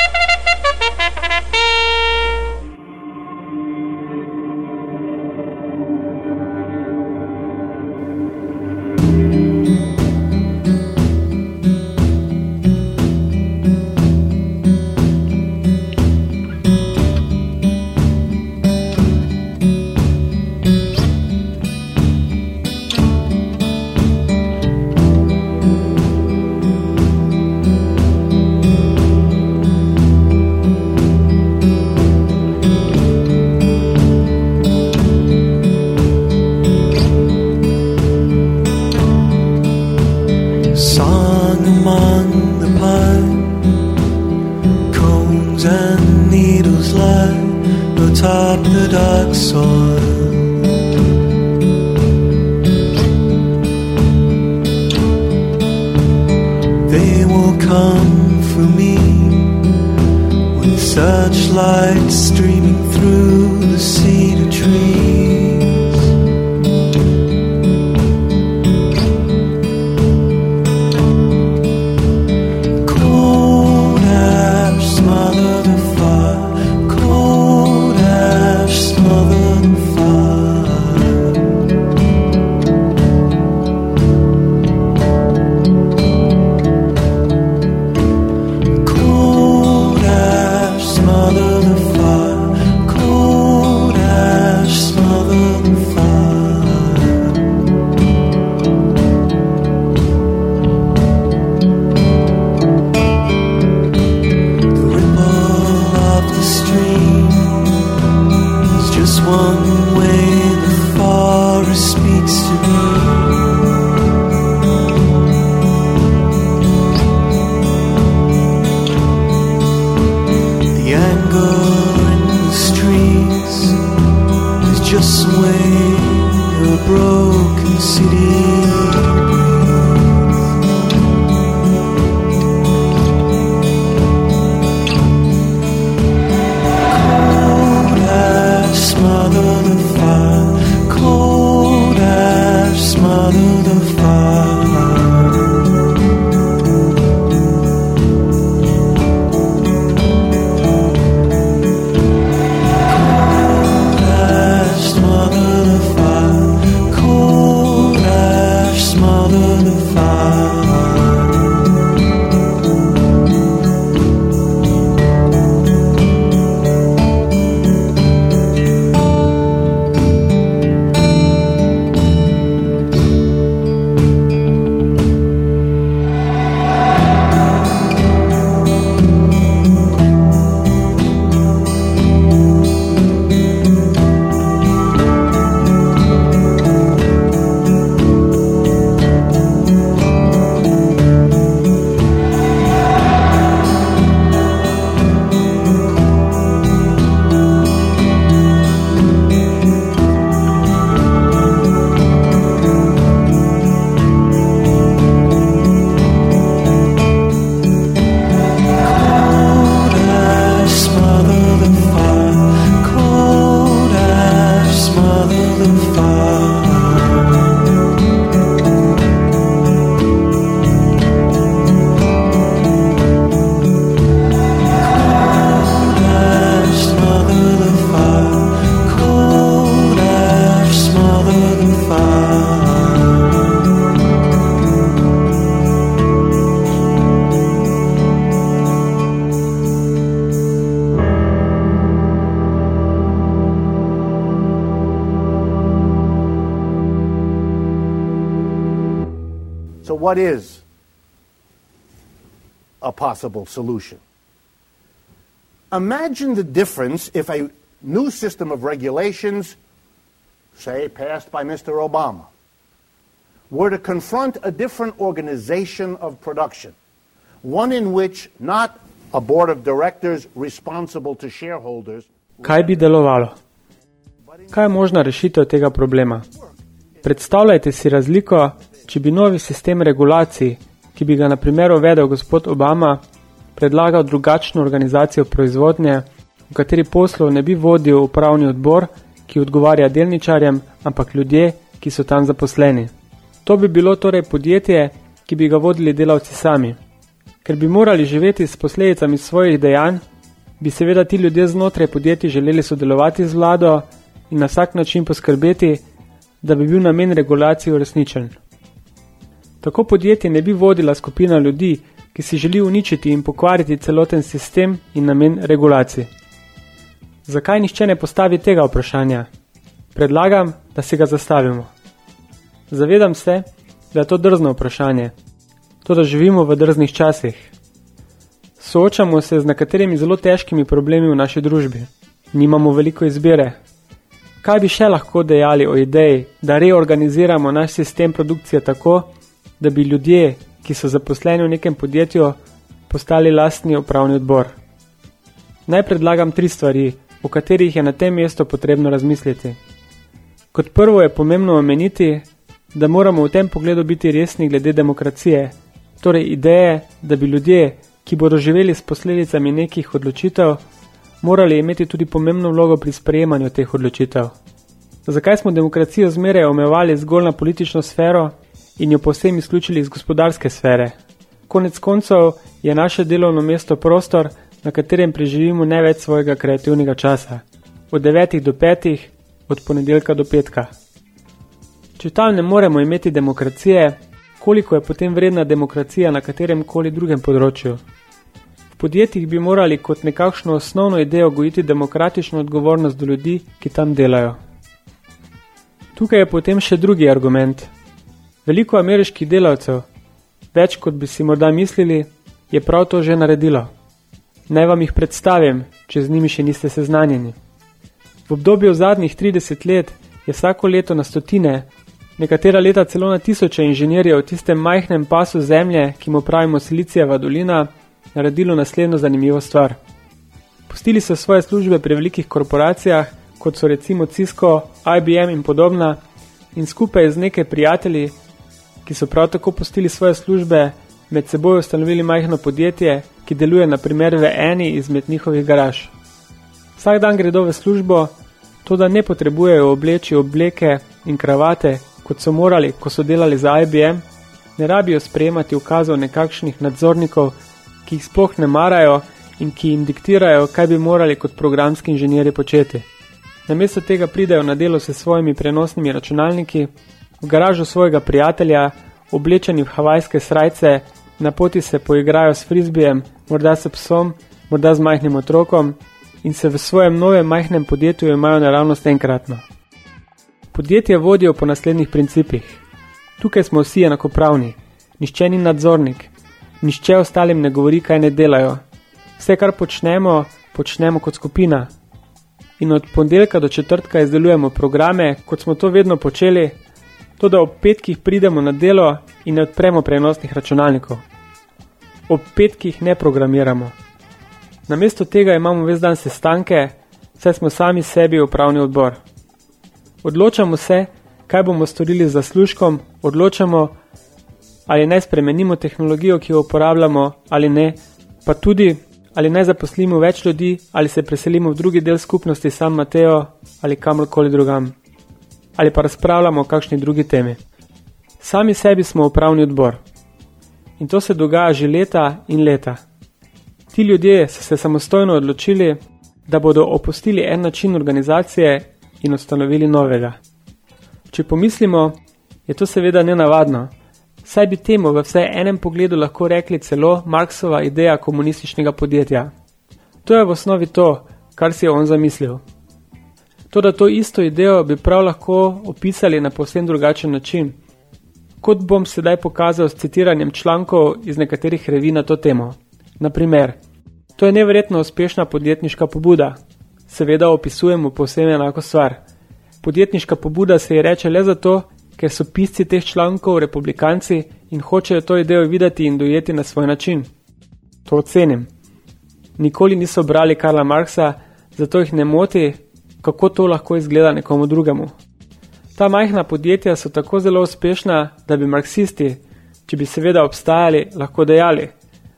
what is a possible solution? Imagine the difference if a new system of regulations, say passed by Mr. Obama, were to confront a different organization of production, one in which not a board of directors responsible to shareholders Kaj bi delovalo? Kaj je možna rešitev tega problema? Predstavljajte si razliko, če bi novi sistem regulacij, ki bi ga na primer uvedel gospod Obama, predlagal drugačno organizacijo proizvodnje, v kateri poslov ne bi vodil upravni odbor, ki odgovarja delničarjem, ampak ljudje, ki so tam zaposleni. To bi bilo torej podjetje, ki bi ga vodili delavci sami. Ker bi morali živeti s posledicami svojih dejanj, bi seveda ti ljudje znotraj podjetij želeli sodelovati z vlado in na vsak način poskrbeti, da bi bil namen regulacije uresničen. Tako podjetje ne bi vodila skupina ljudi, ki si želi uničiti in pokvariti celoten sistem in namen regulacij. Zakaj nišče ne postavi tega vprašanja? Predlagam, da si ga zastavimo. Zavedam se, da je to drzno vprašanje, to da živimo v drznih časih. Soočamo se z nekaterimi zelo težkimi problemi v naši družbi. Nimamo veliko izbire. Kaj bi še lahko dejali o ideji, da reorganiziramo naš sistem produkcije tako, da bi ljudje, ki so zaposleni v nekem podjetju, postali lastni upravni odbor? Naj predlagam tri stvari, o katerih je na tem mestu potrebno razmisliti. Kot prvo je pomembno omeniti, da moramo v tem pogledu biti resni glede demokracije, torej ideje, da bi ljudje, ki bodo živeli s posledicami nekih odločitev, morali imeti tudi pomembno vlogo pri sprejemanju teh odločitev. Zakaj smo demokracijo zmeraj omejevali zgolj na politično sfero in jo povsem izključili iz gospodarske sfere? Konec koncev je naše delovno mesto prostor, na katerem preživimo največ svojega kreativnega časa. Od 9 do 5, od ponedeljka do petka. Če tam ne moremo imeti demokracije, koliko je potem vredna demokracija na katerem koli drugem področju? V podjetjih bi morali kot nekakšno osnovno idejo gojiti demokratično odgovornost do ljudi, ki tam delajo. Tukaj je potem še drugi argument. Veliko ameriških delavcev, več kot bi si morda mislili, je prav to že naredilo. Naj vam jih predstavim, če z njimi še niste seznanjeni. V obdobju zadnjih 30 let je vsako leto na stotine, nekatera leta celo na tisoče inženirjev v tistem majhnem pasu zemlje, ki mu pravimo Silicijeva dolina, naredilo naslednjo zanimivo stvar. Pustili so svoje službe pri velikih korporacijah, kot so recimo Cisco, IBM in podobna, in skupaj z nekaj prijatelji, ki so prav tako pustili svoje službe, med seboj ustanovili majhno podjetje, ki deluje na primer v eni izmed njihovih garaž. Vsak dan gredo v službo, to da ne potrebujejo obleči obleke in kravate, kot so morali, ko so delali za IBM, ne rabijo sprejemati ukazov nekakšnih nadzornikov, ki jih sploh ne marajo in ki jim diktirajo, kaj bi morali kot programski inženirji početi. Namesto tega pridajo na delo s svojimi prenosnimi računalniki, v garažo svojega prijatelja, oblečeni v havajske srajce, na poti se poigrajo s frizbijem, morda s psom, morda z majhnim otrokom in se v svojem novem majhnem podjetju imajo naravnost enkratno. Podjetje vodijo po naslednjih principih. Tukaj smo vsi enakopravni, nišče ni nadzornik, nišče ostalim ne govori, kaj ne delajo. Vse, kar počnemo, počnemo kot skupina. In od ponedeljka do četrtka izdelujemo programe, kot smo to vedno počeli, to da ob petkih pridemo na delo in ne odpremo prenosnih računalnikov. Ob petkih ne programiramo. Namesto tega imamo ves dan sestanke, saj smo sami sebi upravni odbor. Odločamo se, kaj bomo storili z zaslužkom, odločamo, ali naj spremenimo tehnologijo, ki jo uporabljamo, ali ne, pa tudi, ali naj zaposlimo več ljudi, ali se preselimo v drugi del skupnosti San Mateo ali kamorkoli drugam, ali pa razpravljamo o kakšni drugi temi. Sami sebi smo upravni odbor. In to se dogaja že leta in leta. Ti ljudje so se samostojno odločili, da bodo opustili en način organizacije in ustanovili novega. Če pomislimo, je to seveda nenavadno, saj bi temu v vsaj enem pogledu lahko rekli celo Marksova ideja komunističnega podjetja. To je v osnovi to, kar si je on zamislil. To, da to isto idejo bi prav lahko opisali na povsem drugačen način. kot bom sedaj pokazal s citiranjem člankov iz nekaterih revij na to temo. Naprimer, to je neverjetno uspešna podjetniška pobuda. Seveda opisujemo povsem enako stvar. Podjetniška pobuda se ji reče le zato, ker so pisci teh člankov republikanci in hočejo to idejo videti in dojeti na svoj način. To ocenim. Nikoli niso brali Karla Marksa, zato jih ne moti, kako to lahko izgleda nekomu drugemu. Ta majhna podjetja so tako zelo uspešna, da bi marksisti, če bi seveda obstajali, lahko dejali: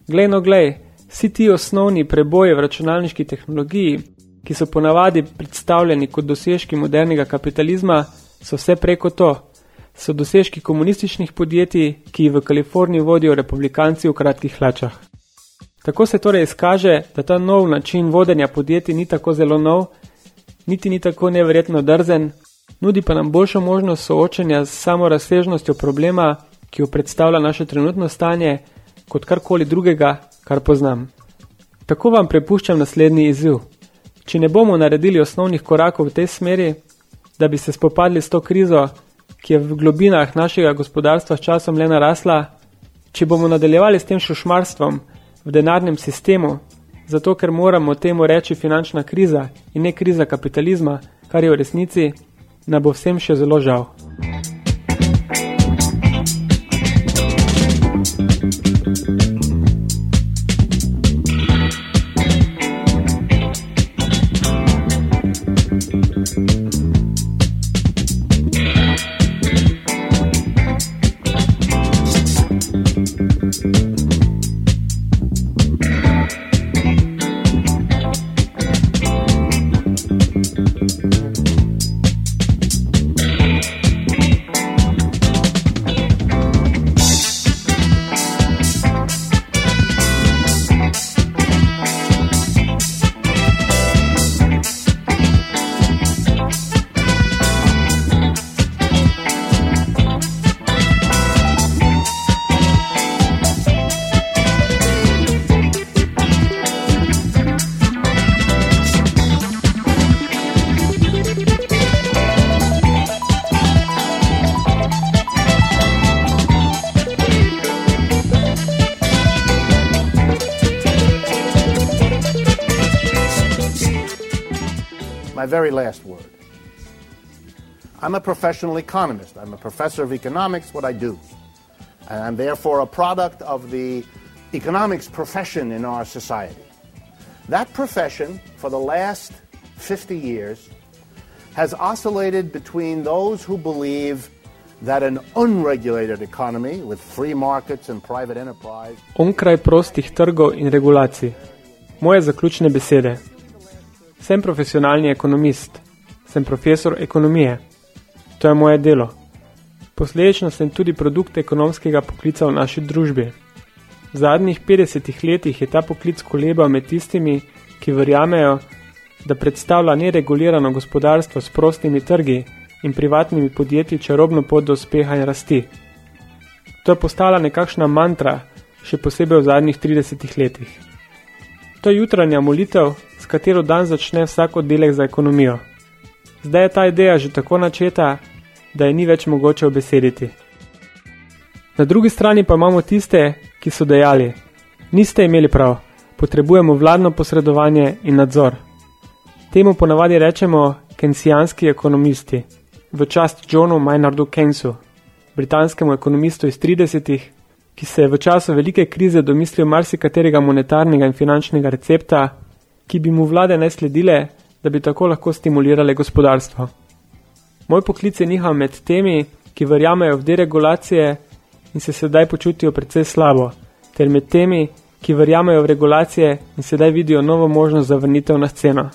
Glej, no, glej, vsi ti osnovni preboji v računalniški tehnologiji, ki so ponavadi predstavljeni kot dosežki modernega kapitalizma, so vse preko to. So dosežki komunističnih podjetij, ki v Kaliforniji vodijo republikanci v kratkih hlačah. Tako se torej izkaže, da ta nov način vodenja podjetij ni tako zelo nov, niti ni tako neverjetno drzen, nudi pa nam boljšo možnost soočanja s samo razsežnostjo problema, ki jo predstavlja naše trenutno stanje, kot karkoli drugega, kar poznam. Tako vam prepuščam naslednji izziv. Če ne bomo naredili osnovnih korakov v tej smeri, da bi se spopadli s to krizo, ki je v globinah našega gospodarstva s časom le narasla, če bomo nadaljevali s tem šušmarstvom v denarnem sistemu, zato ker moramo temu reči finančna kriza in ne kriza kapitalizma, kar je v resnici, nam bo vsem še zelo žal. Very last word. I'm a professional economist. I'm a professor of economics, what I do. And I'm therefore a product of the economics profession in our society. That profession, for the last 50 years, has oscillated between those who believe that an unregulated economy with free markets and private enterprise Onkraj prostih trgov in regulacij. Moje zaključne besede. Sem profesionalni ekonomist. Sem profesor ekonomije. To je moje delo. Posledično sem tudi produkt ekonomskega poklica v naši družbi. V zadnjih 50 letih je ta poklic kolebal med tistimi, ki verjamejo, da predstavlja neregulirano gospodarstvo s prostimi trgi in privatnimi podjetji čarobno pot do uspeha in rasti. To je postala nekakšna mantra, še posebej v zadnjih 30 letih. To je jutranja molitev, katero dan začne vsak oddelek za ekonomijo. Zdaj je ta ideja že tako načeta, da je ni več mogoče obesediti. Na drugi strani pa imamo tiste, ki so dejali: Niste imeli prav, potrebujemo vladno posredovanje in nadzor. Temu ponavadi rečemo kensijanski ekonomisti, v čast Johnu Maynardu Keynesu, britanskemu ekonomistu iz 30-ih, ki se je v času velike krize domislil marsikaterega monetarnega in finančnega recepta, ki bi mu vlade ne sledile, da bi tako lahko stimulirale gospodarstvo. Moj poklic je njihov med temi, ki verjamejo v deregulacije in se sedaj počutijo precej slabo, ter med temi, ki verjamejo v regulacije in sedaj vidijo novo možnost za vrnitev na sceno.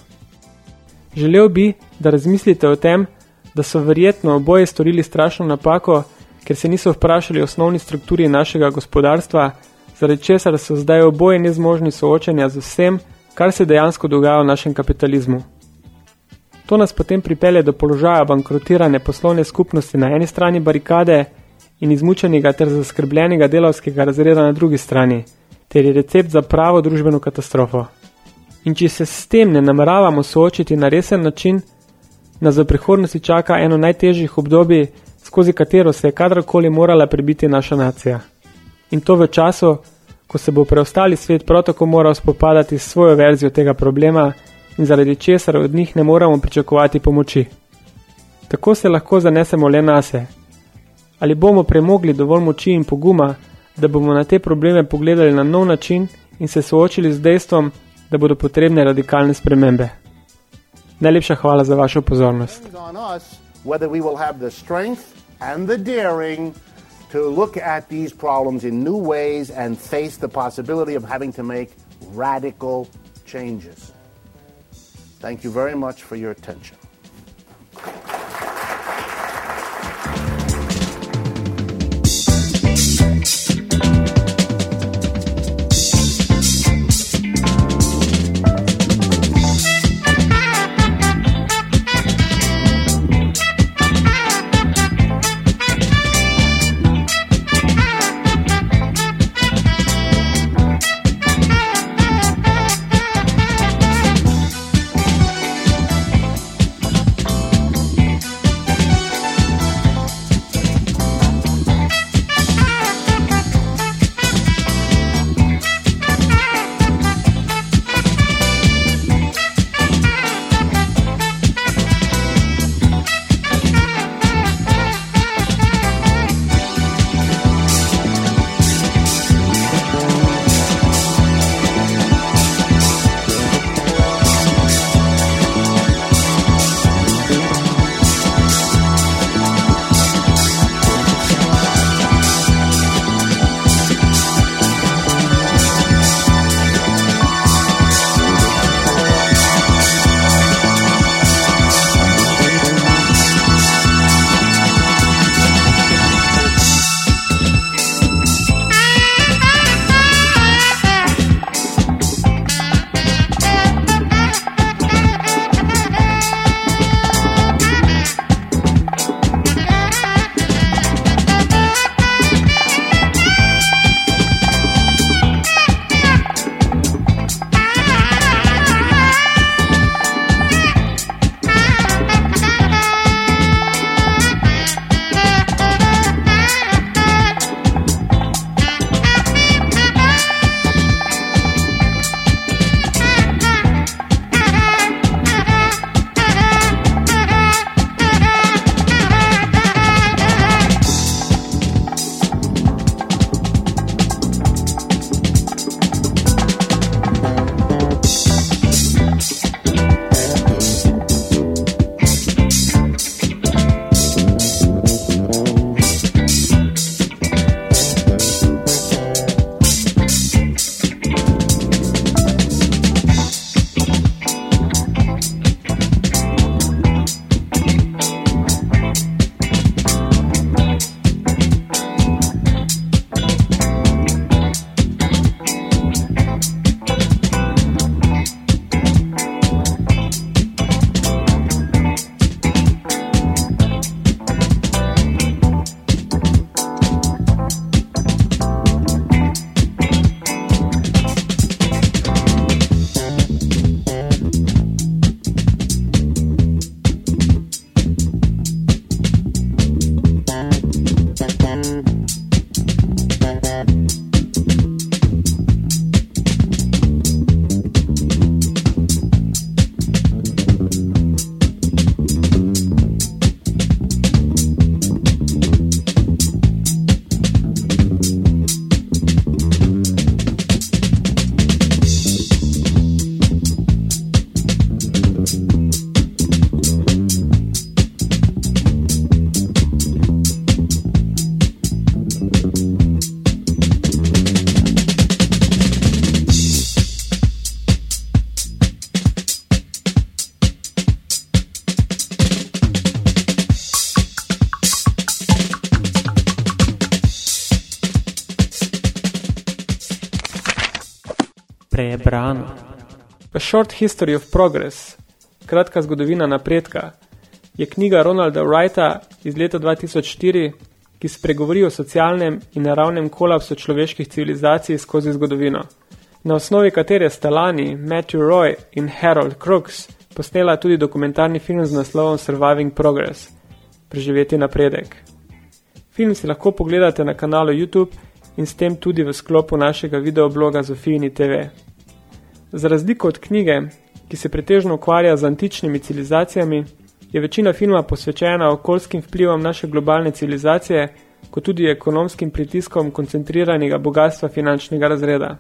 Želel bi, da razmislite o tem, da so verjetno oboje storili strašno napako, ker se niso vprašali o osnovni strukturi našega gospodarstva, zaradi česar so zdaj oboje nezmožni soočanja z vsem, kar se dejansko dogaja v našem kapitalizmu. To nas potem pripelje do položaja bankrotirane poslovne skupnosti na eni strani barikade in izmučenega ter zaskrbljenega delavskega razreda na drugi strani, ter je recept za pravo družbeno katastrofo. In če se s tem ne nameravamo soočiti na resen način, nas v prihodnosti čaka eno najtežjih obdobij, skozi katero se je kadarkoli morala prebiti naša nacija. In to v času, ko se bo preostali svet prav tako moral spopadati s svojo verzijo tega problema in zaradi česar od njih ne moramo pričakovati pomoči. Tako se lahko zanesemo le nase. Ali bomo premogli dovolj moči in poguma, da bomo na te probleme pogledali na nov način in se soočili z dejstvom, da bodo potrebne radikalne spremembe. Najlepša hvala za vašo pozornost. To look at these problems in new ways and face the possibility of having to make radical changes. Thank you very much for your attention. Short History of Progress, kratka zgodovina napredka, je knjiga Ronalda Wrighta iz leta 2004, ki spregovori o socialnem in naravnem kolapsu človeških civilizacij skozi zgodovino, na osnovi katere sta lani Matthew Roy in Harold Crooks posnela tudi dokumentarni film z naslovom Surviving Progress, preživeti napredek. Film si lahko pogledate na kanalu YouTube in s tem tudi v sklopu našega videobloga Zofijini TV. Za razliko od knjige, ki se pretežno ukvarja z antičnimi civilizacijami, je večina filma posvečena okoljskim vplivom naše globalne civilizacije, kot tudi ekonomskim pritiskom koncentriranega bogatstva finančnega razreda.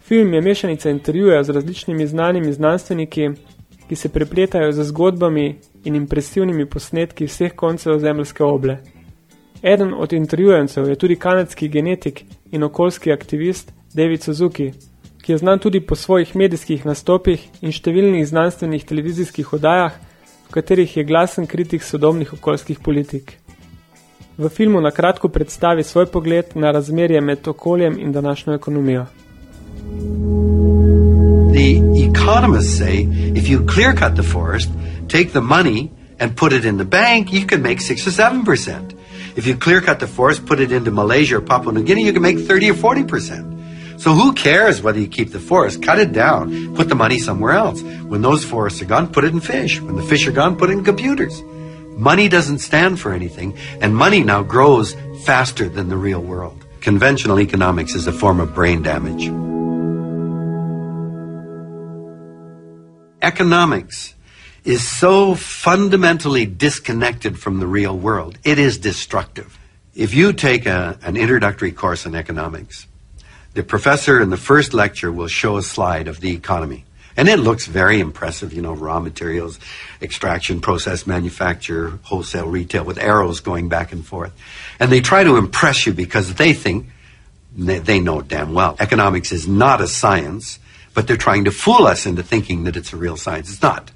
Film je mešanica intervjuja z različnimi znanimi znanstveniki, ki se prepletajo z zgodbami in impresivnimi posnetki vseh koncev zemljske oble. Eden od intervjujencev je tudi kanadski genetik in okoljski aktivist David Suzuki, ki je znan tudi po svojih medijskih nastopih in številnih znanstvenih televizijskih oddajah, v katerih je glasen kritik sodobnih okoljskih politik. V filmu na kratko predstavi svoj pogled na razmerje med okoljem in današnjo ekonomijo. The economists say if you clear cut the forest, take the money and put it in the bank, you can make six or seven percent. If you clear cut the forest, put it into Malaysia or Papua New Guinea, you can make 30 or 40 percent. So who cares whether you keep the forest? Cut it down, put the money somewhere else. When those forests are gone, put it in fish. When the fish are gone, put it in computers. Money doesn't stand for anything, and money now grows faster than the real world. Conventional economics is a form of brain damage. Economics is so fundamentally disconnected from the real world, it is destructive. If you take a, an introductory course in economics, the professor in the first lecture will show a slide of the economy. And it looks very impressive, you know, raw materials, extraction, process, manufacture, wholesale, retail, with arrows going back and forth. And they try to impress you because they think, they, they know damn well, economics is not a science, but they're trying to fool us into thinking that it's a real science. It's not.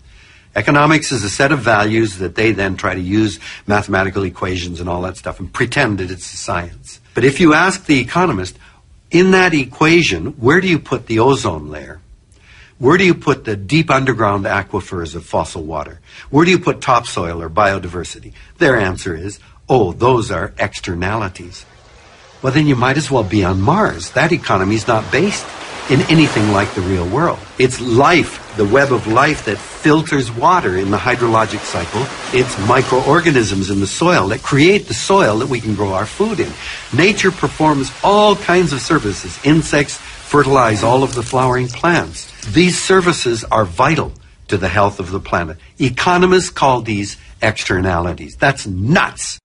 Economics is a set of values that they then try to use mathematical equations and all that stuff and pretend that it's a science. But if you ask the economist, in that equation, where do you put the ozone layer? Where do you put the deep underground aquifers of fossil water? Where do you put topsoil or biodiversity? Their answer is, oh, those are externalities. Well, then you might as well be on Mars. That economy is not based in anything like the real world. It's life, the web of life that filters water in the hydrologic cycle. It's microorganisms in the soil that create the soil that we can grow our food in. Nature performs all kinds of services. Insects fertilize all of the flowering plants. These services are vital to the health of the planet. Economists call these externalities. That's nuts.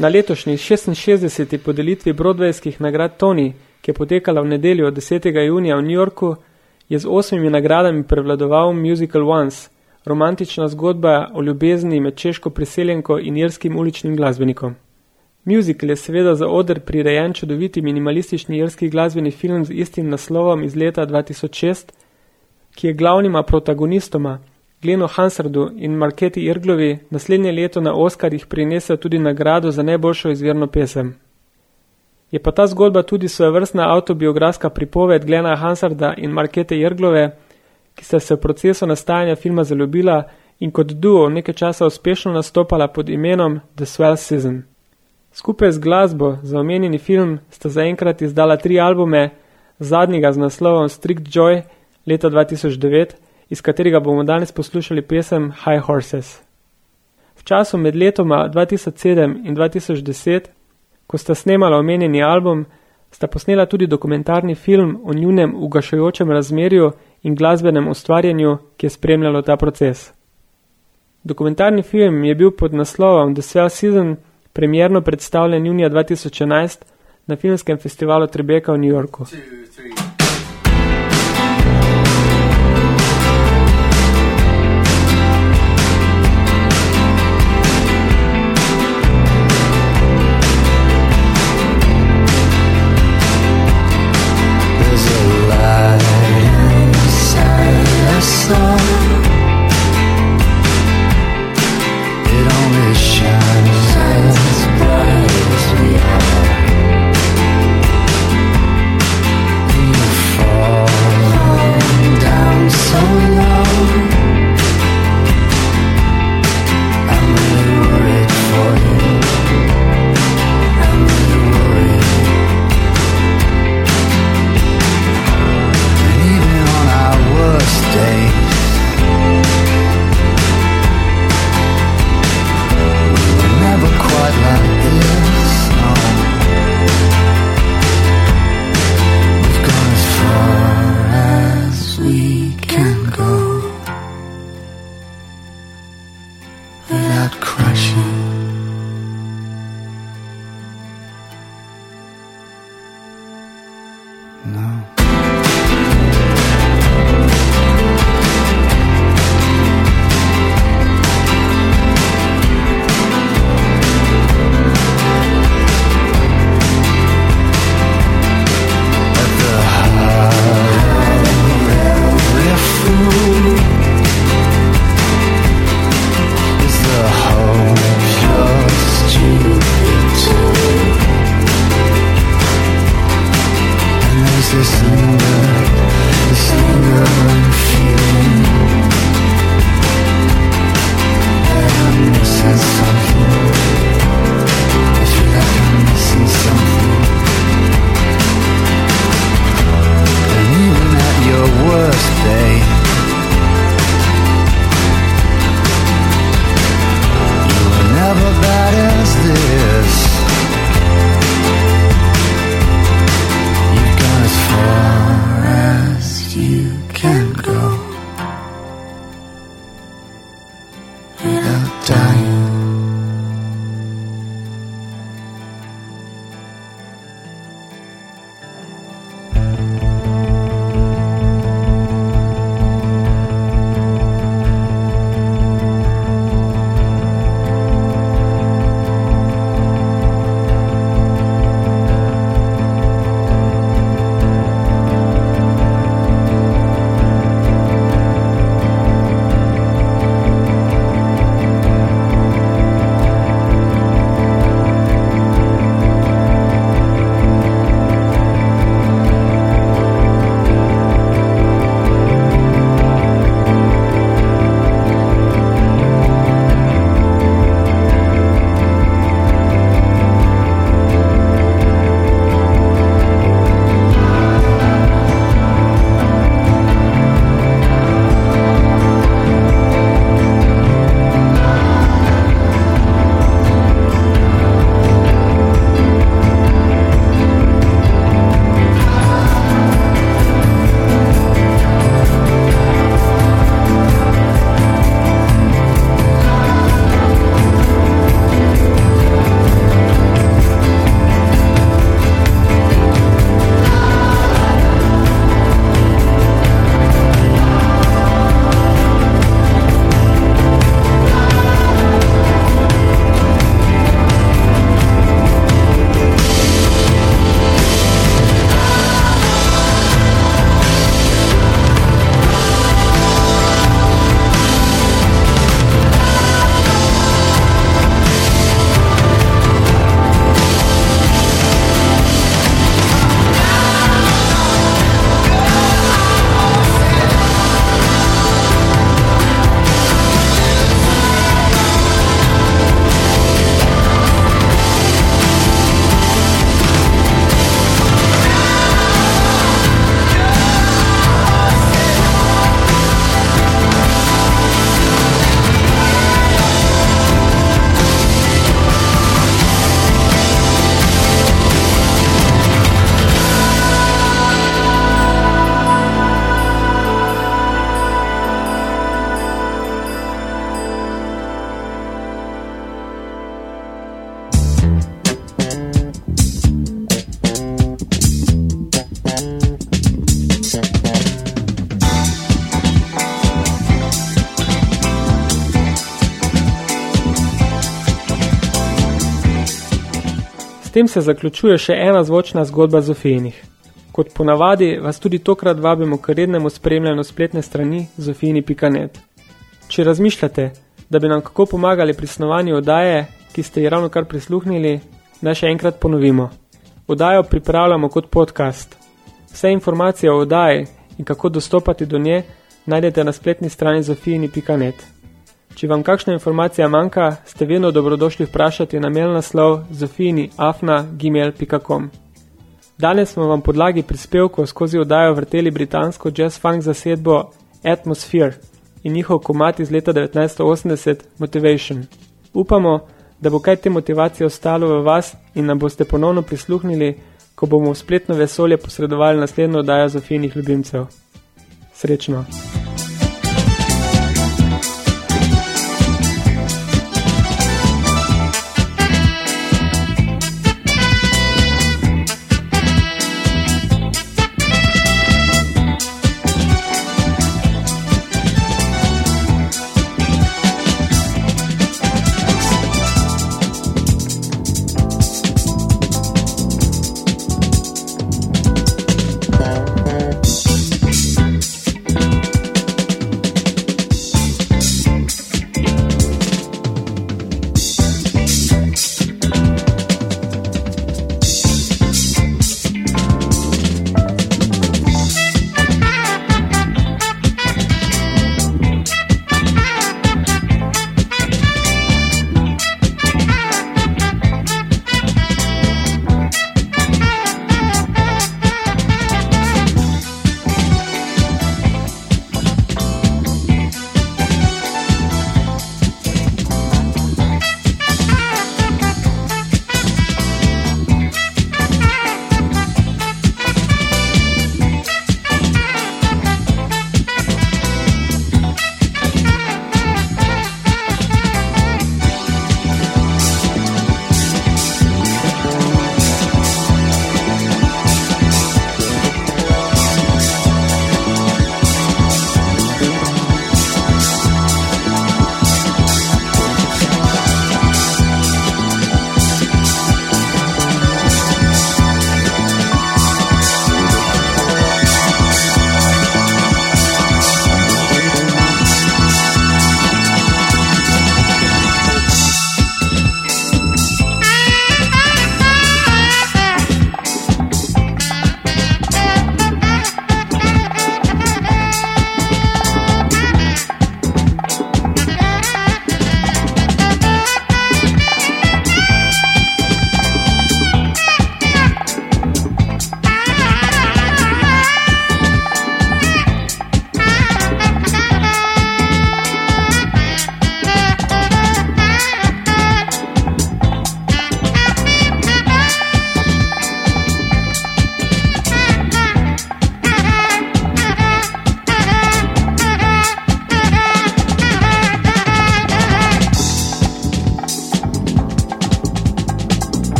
Na letošnji 66. podelitvi Broadwayskih nagrad Tony, ki je potekala v nedeljo 10. junija v New Yorku, je z osmimi nagradami prevladoval Musical Once, romantična zgodba o ljubezni med češko priseljenko in irskim uličnim glasbenikom. Musical je seveda za oder prirejen čudoviti minimalistični irski glasbeni film z istim naslovom iz leta 2006, ki je glavnima protagonistoma, Gleno Hansardu in Marketi Irglovi, naslednje leto na Oskarjih prinesel tudi nagrado za najboljšo izvirno pesem. Je pa ta zgodba tudi svojevrstna autobiografska pripoved Glena Hansarda in Markete Irglove, ki sta se v procesu nastajanja filma zaljubila in kot duo nekaj časa uspešno nastopala pod imenom The Swell Season. Skupaj z glasbo za omenjeni film sta zaenkrat izdala tri albume, zadnjega z naslovom Strict Joy leta 2009, iz katerega bomo danes poslušali pesem High Horses. V času med letoma 2007 in 2010, ko sta snemala omenjeni album, sta posnela tudi dokumentarni film o njunem ugašajočem razmerju in glasbenem ustvarjanju, ki je spremljalo ta proces. Dokumentarni film je bil pod naslovom The Swell Season premjerno predstavljen junija 2011 na filmskem festivalu Tribeca v New Yorku. There's tem se zaključuje še ena zvočna zgodba Zofijinih. Kot ponavadi vas tudi tokrat vabimo k rednemu spremljanju spletne strani zofijini.net. Če razmišljate, da bi nam kako pomagali pri snovanju oddaje, ki ste ji ravno kar prisluhnili, naj še enkrat ponovimo. Oddajo pripravljamo kot podcast. Vse informacije o oddaji in kako dostopati do nje najdete na spletni strani zofijini.net. Če vam kakšna informacija manjka, ste vedno dobrodošli vprašati na mail naslov zofijini.afna.gmail.com. Danes smo vam podlagi prispevkov skozi oddajo vrteli britansko jazz funk zasedbo Atmosphere in njihov komat iz leta 1980 Motivation. Upamo, da bo kaj te motivacije ostalo v vas in nam boste ponovno prisluhnili, ko bomo v spletno vesolje posredovali naslednjo oddajo Zofijinih ljubimcev. Srečno!